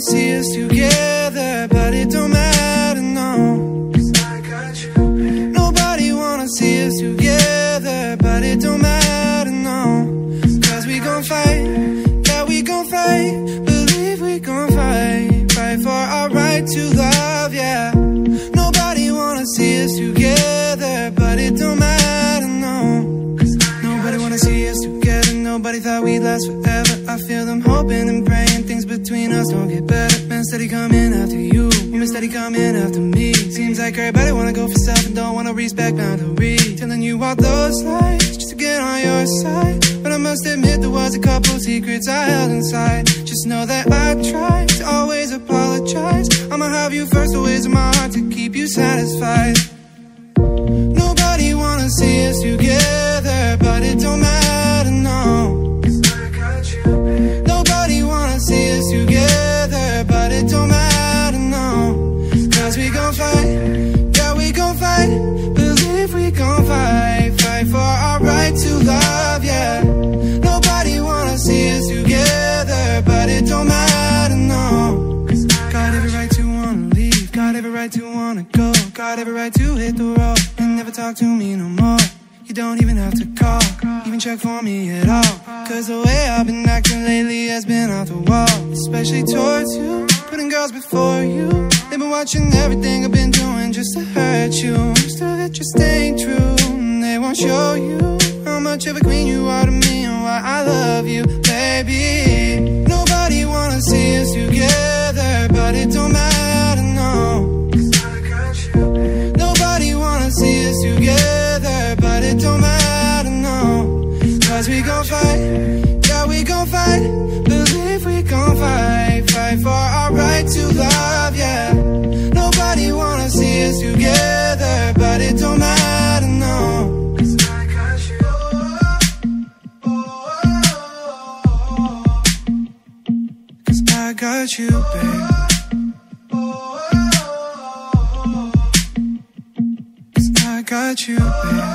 wanna see us together, but it don't matter, no. I got you. Nobody wanna see us together, but it don't matter, no. Cause we gon' fight, yeah, we gon' fight. Believe we gon' fight, fight for our right to love, yeah. Nobody wanna see us together, but it don't matter, no. Nobody wanna see us together, nobody thought we'd last forever. I feel them hoping and praying things between us don't get better. Man, steady coming after you, woman steady coming after me. Seems like everybody wanna go for self and don't wanna respect boundaries. Telling you all those lies just to get on your side. But I must admit there was a couple secrets I held inside. Just know that I tried to always apologize. I'ma have you first, always in my heart to keep you satisfied. Every right to wanna go. Got every right to hit the road and never talk to me no more. You don't even have to call, even check for me at all. Cause the way I've been acting lately has been off the wall. Especially towards you, putting girls before you. They've been watching everything I've been doing just to hurt you. Still that you're staying true, and they won't show you how much of a queen you are to me and why I love you, baby. We gon' fight, yeah, we gon' fight. Believe we gon' fight, fight for our right to love, yeah. Nobody wanna see us together, but it don't matter, no. Cause I got you. Oh Cause I got you, babe. Cause I got you, babe.